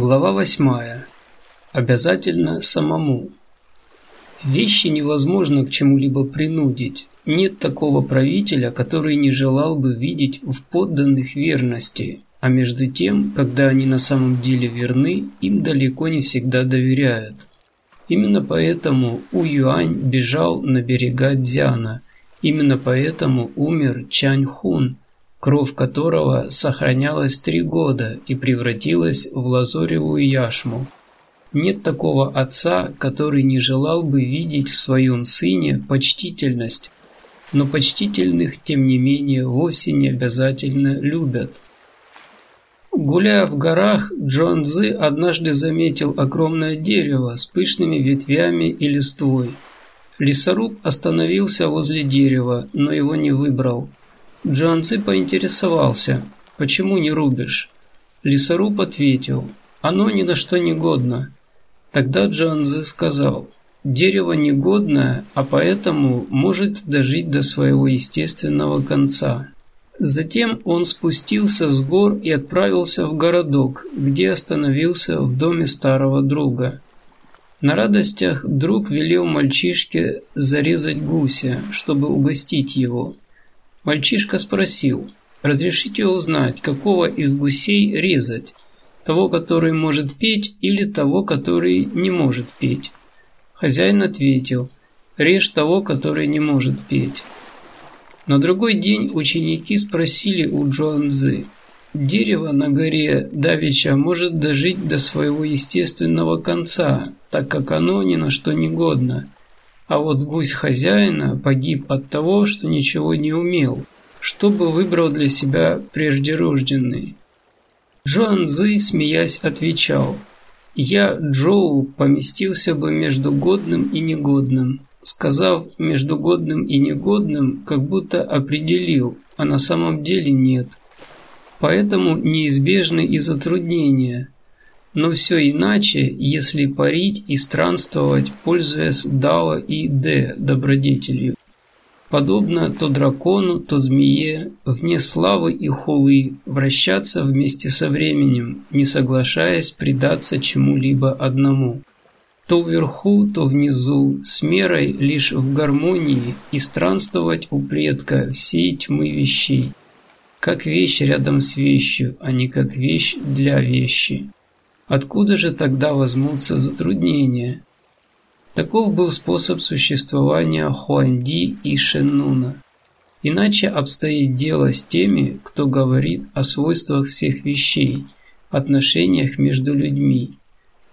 Глава восьмая. Обязательно самому. Вещи невозможно к чему-либо принудить. Нет такого правителя, который не желал бы видеть в подданных верности, а между тем, когда они на самом деле верны, им далеко не всегда доверяют. Именно поэтому У Юань бежал на берега Дзяна. Именно поэтому умер Чань Хун – кровь которого сохранялась три года и превратилась в лазоревую яшму. Нет такого отца, который не желал бы видеть в своем сыне почтительность, но почтительных, тем не менее, вовсе не обязательно любят. Гуляя в горах, Джон Цзы однажды заметил огромное дерево с пышными ветвями и листвой. Лесоруб остановился возле дерева, но его не выбрал. Джанци поинтересовался, почему не рубишь? Лесоруб ответил, оно ни на что не годно. Тогда Джанци сказал, дерево негодное, а поэтому может дожить до своего естественного конца. Затем он спустился с гор и отправился в городок, где остановился в доме старого друга. На радостях друг велел мальчишке зарезать гуся, чтобы угостить его. Мальчишка спросил, «Разрешите узнать, какого из гусей резать? Того, который может петь, или того, который не может петь?» Хозяин ответил, «Режь того, который не может петь». На другой день ученики спросили у Джуанзы, «Дерево на горе Давича может дожить до своего естественного конца, так как оно ни на что не годно. А вот гусь хозяина погиб от того, что ничего не умел, что бы выбрал для себя преждерожденный. Джоан Цзы, смеясь, отвечал, «Я, Джоу, поместился бы между годным и негодным». Сказав «между годным и негодным», как будто определил, а на самом деле нет. Поэтому неизбежны и затруднения – но все иначе, если парить и странствовать, пользуясь Дао и Д добродетелью. Подобно то дракону, то змее, вне славы и хулы, вращаться вместе со временем, не соглашаясь предаться чему-либо одному. То вверху, то внизу, с мерой лишь в гармонии и странствовать у предка всей тьмы вещей. Как вещь рядом с вещью, а не как вещь для вещи. Откуда же тогда возьмутся затруднения? Таков был способ существования Хуанди и Шеннуна. Иначе обстоит дело с теми, кто говорит о свойствах всех вещей, отношениях между людьми.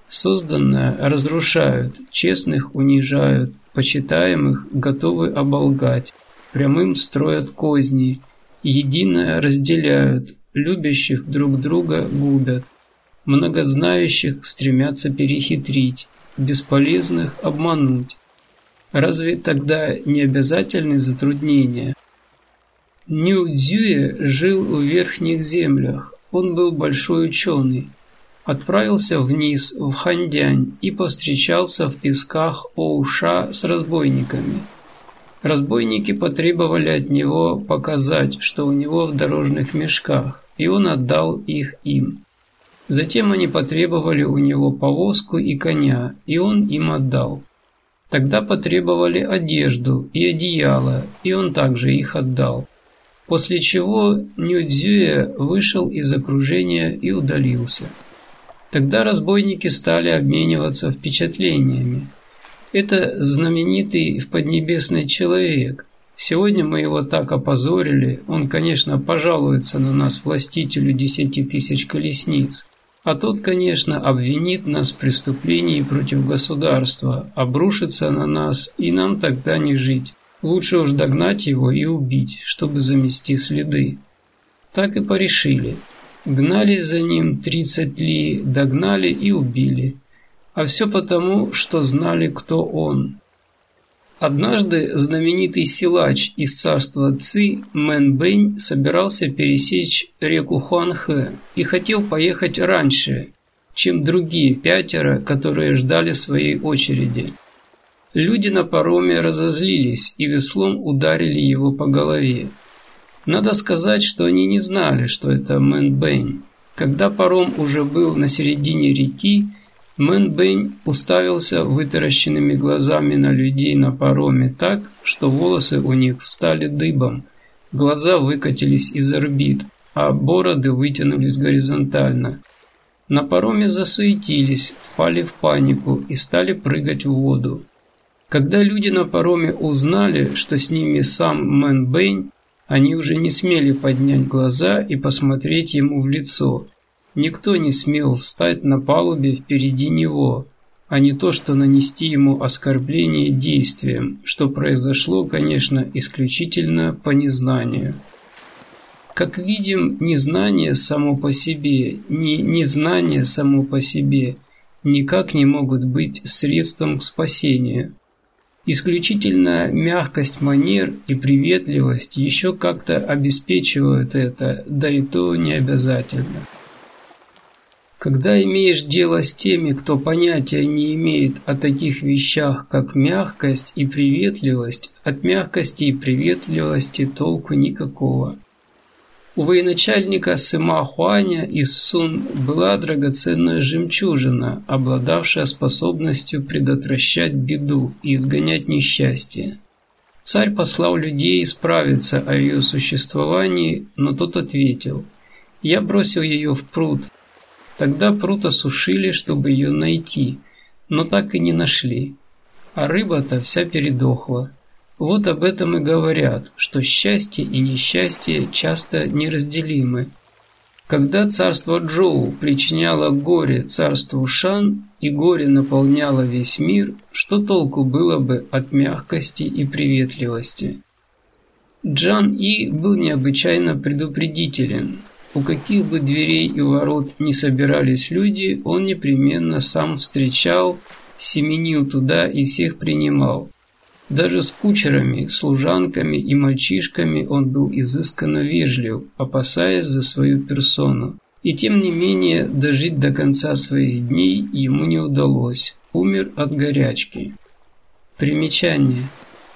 Созданное разрушают, честных унижают, почитаемых готовы оболгать, прямым строят козни, единое разделяют, любящих друг друга губят многознающих стремятся перехитрить, бесполезных обмануть. Разве тогда не обязательны затруднения? Ню Цзюэ жил в верхних землях, он был большой ученый. Отправился вниз в Хандянь и повстречался в песках Оуша с разбойниками. Разбойники потребовали от него показать, что у него в дорожных мешках, и он отдал их им. Затем они потребовали у него повозку и коня, и он им отдал. Тогда потребовали одежду и одеяло, и он также их отдал. После чего Нюдзюэ вышел из окружения и удалился. Тогда разбойники стали обмениваться впечатлениями. Это знаменитый в Поднебесный человек. Сегодня мы его так опозорили, он, конечно, пожалуется на нас властителю десяти тысяч колесниц. А тот, конечно, обвинит нас в преступлении против государства, обрушится на нас, и нам тогда не жить. Лучше уж догнать его и убить, чтобы замести следы. Так и порешили. Гнали за ним тридцать ли, догнали и убили. А все потому, что знали, кто он. Однажды знаменитый силач из царства Ци Мэн Бэнь собирался пересечь реку Хуанхэ и хотел поехать раньше, чем другие пятеро, которые ждали своей очереди. Люди на пароме разозлились и веслом ударили его по голове. Надо сказать, что они не знали, что это Мэн Бэнь. Когда паром уже был на середине реки, Мэн Бэнь уставился вытаращенными глазами на людей на пароме так, что волосы у них встали дыбом, глаза выкатились из орбит, а бороды вытянулись горизонтально. На пароме засуетились, впали в панику и стали прыгать в воду. Когда люди на пароме узнали, что с ними сам Мэн Бэнь, они уже не смели поднять глаза и посмотреть ему в лицо, Никто не смел встать на палубе впереди него, а не то, что нанести ему оскорбление действием, что произошло, конечно, исключительно по незнанию. Как видим, незнание само по себе, не незнание само по себе никак не могут быть средством к спасению. Исключительно мягкость манер и приветливость еще как-то обеспечивают это, да и то не обязательно. Когда имеешь дело с теми, кто понятия не имеет о таких вещах, как мягкость и приветливость, от мягкости и приветливости толку никакого. У военачальника Сыма Хуаня из Сун была драгоценная жемчужина, обладавшая способностью предотвращать беду и изгонять несчастье. Царь послал людей справиться о ее существовании, но тот ответил, «Я бросил ее в пруд, Тогда пруд осушили, чтобы ее найти, но так и не нашли. А рыба-то вся передохла. Вот об этом и говорят, что счастье и несчастье часто неразделимы. Когда царство Джоу причиняло горе царству Шан, и горе наполняло весь мир, что толку было бы от мягкости и приветливости? Джан И был необычайно предупредителен, у каких бы дверей и ворот ни собирались люди, он непременно сам встречал, семенил туда и всех принимал. Даже с кучерами, служанками и мальчишками он был изысканно вежлив, опасаясь за свою персону. И тем не менее, дожить до конца своих дней ему не удалось. Умер от горячки. Примечание.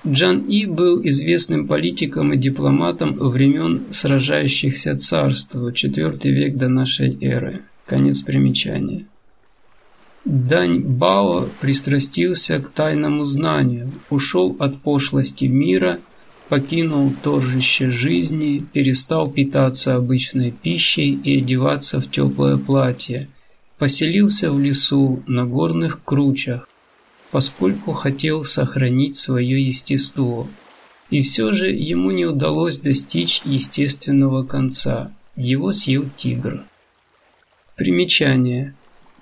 Джан И был известным политиком и дипломатом времен сражающихся царств, IV век до нашей эры. Конец примечания. Дань Бао пристрастился к тайному знанию, ушел от пошлости мира, покинул торжище жизни, перестал питаться обычной пищей и одеваться в теплое платье, поселился в лесу на горных кручах, поскольку хотел сохранить свое естество. И все же ему не удалось достичь естественного конца. Его съел тигр. Примечание.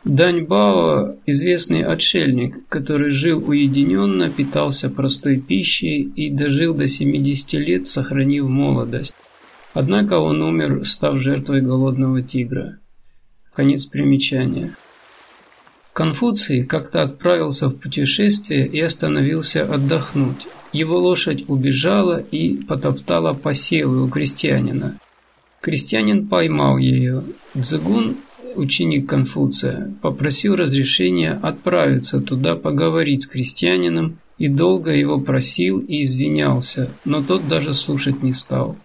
Даньбао – известный отшельник, который жил уединенно, питался простой пищей и дожил до 70 лет, сохранив молодость. Однако он умер, став жертвой голодного тигра. Конец примечания. Конфуций как-то отправился в путешествие и остановился отдохнуть. Его лошадь убежала и потоптала посевы у крестьянина. Крестьянин поймал ее. Цзыгун, ученик Конфуция, попросил разрешения отправиться туда поговорить с крестьянином и долго его просил и извинялся, но тот даже слушать не стал.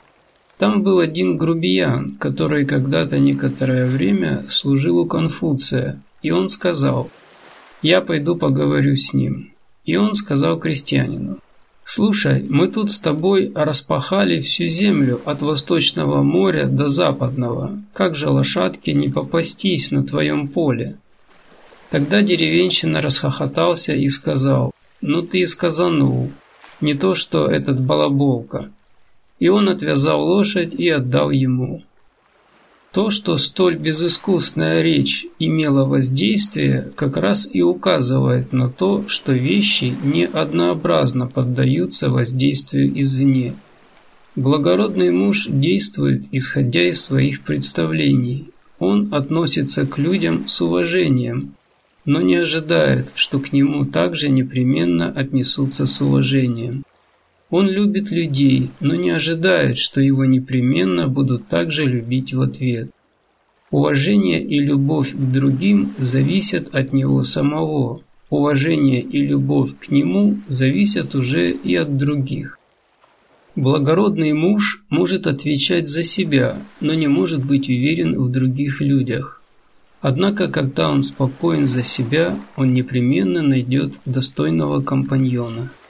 Там был один грубиян, который когда-то некоторое время служил у Конфуция, и он сказал, «Я пойду поговорю с ним». И он сказал крестьянину, «Слушай, мы тут с тобой распахали всю землю от Восточного моря до Западного. Как же лошадки не попастись на твоем поле?» Тогда деревенщина расхохотался и сказал, «Ну ты и сказанул, не то что этот балаболка». И он отвязал лошадь и отдал ему. То, что столь безыскусная речь имела воздействие, как раз и указывает на то, что вещи не однообразно поддаются воздействию извне. Благородный муж действует, исходя из своих представлений. Он относится к людям с уважением, но не ожидает, что к нему также непременно отнесутся с уважением. Он любит людей, но не ожидает, что его непременно будут также любить в ответ. Уважение и любовь к другим зависят от него самого. Уважение и любовь к нему зависят уже и от других. Благородный муж может отвечать за себя, но не может быть уверен в других людях. Однако, когда он спокоен за себя, он непременно найдет достойного компаньона –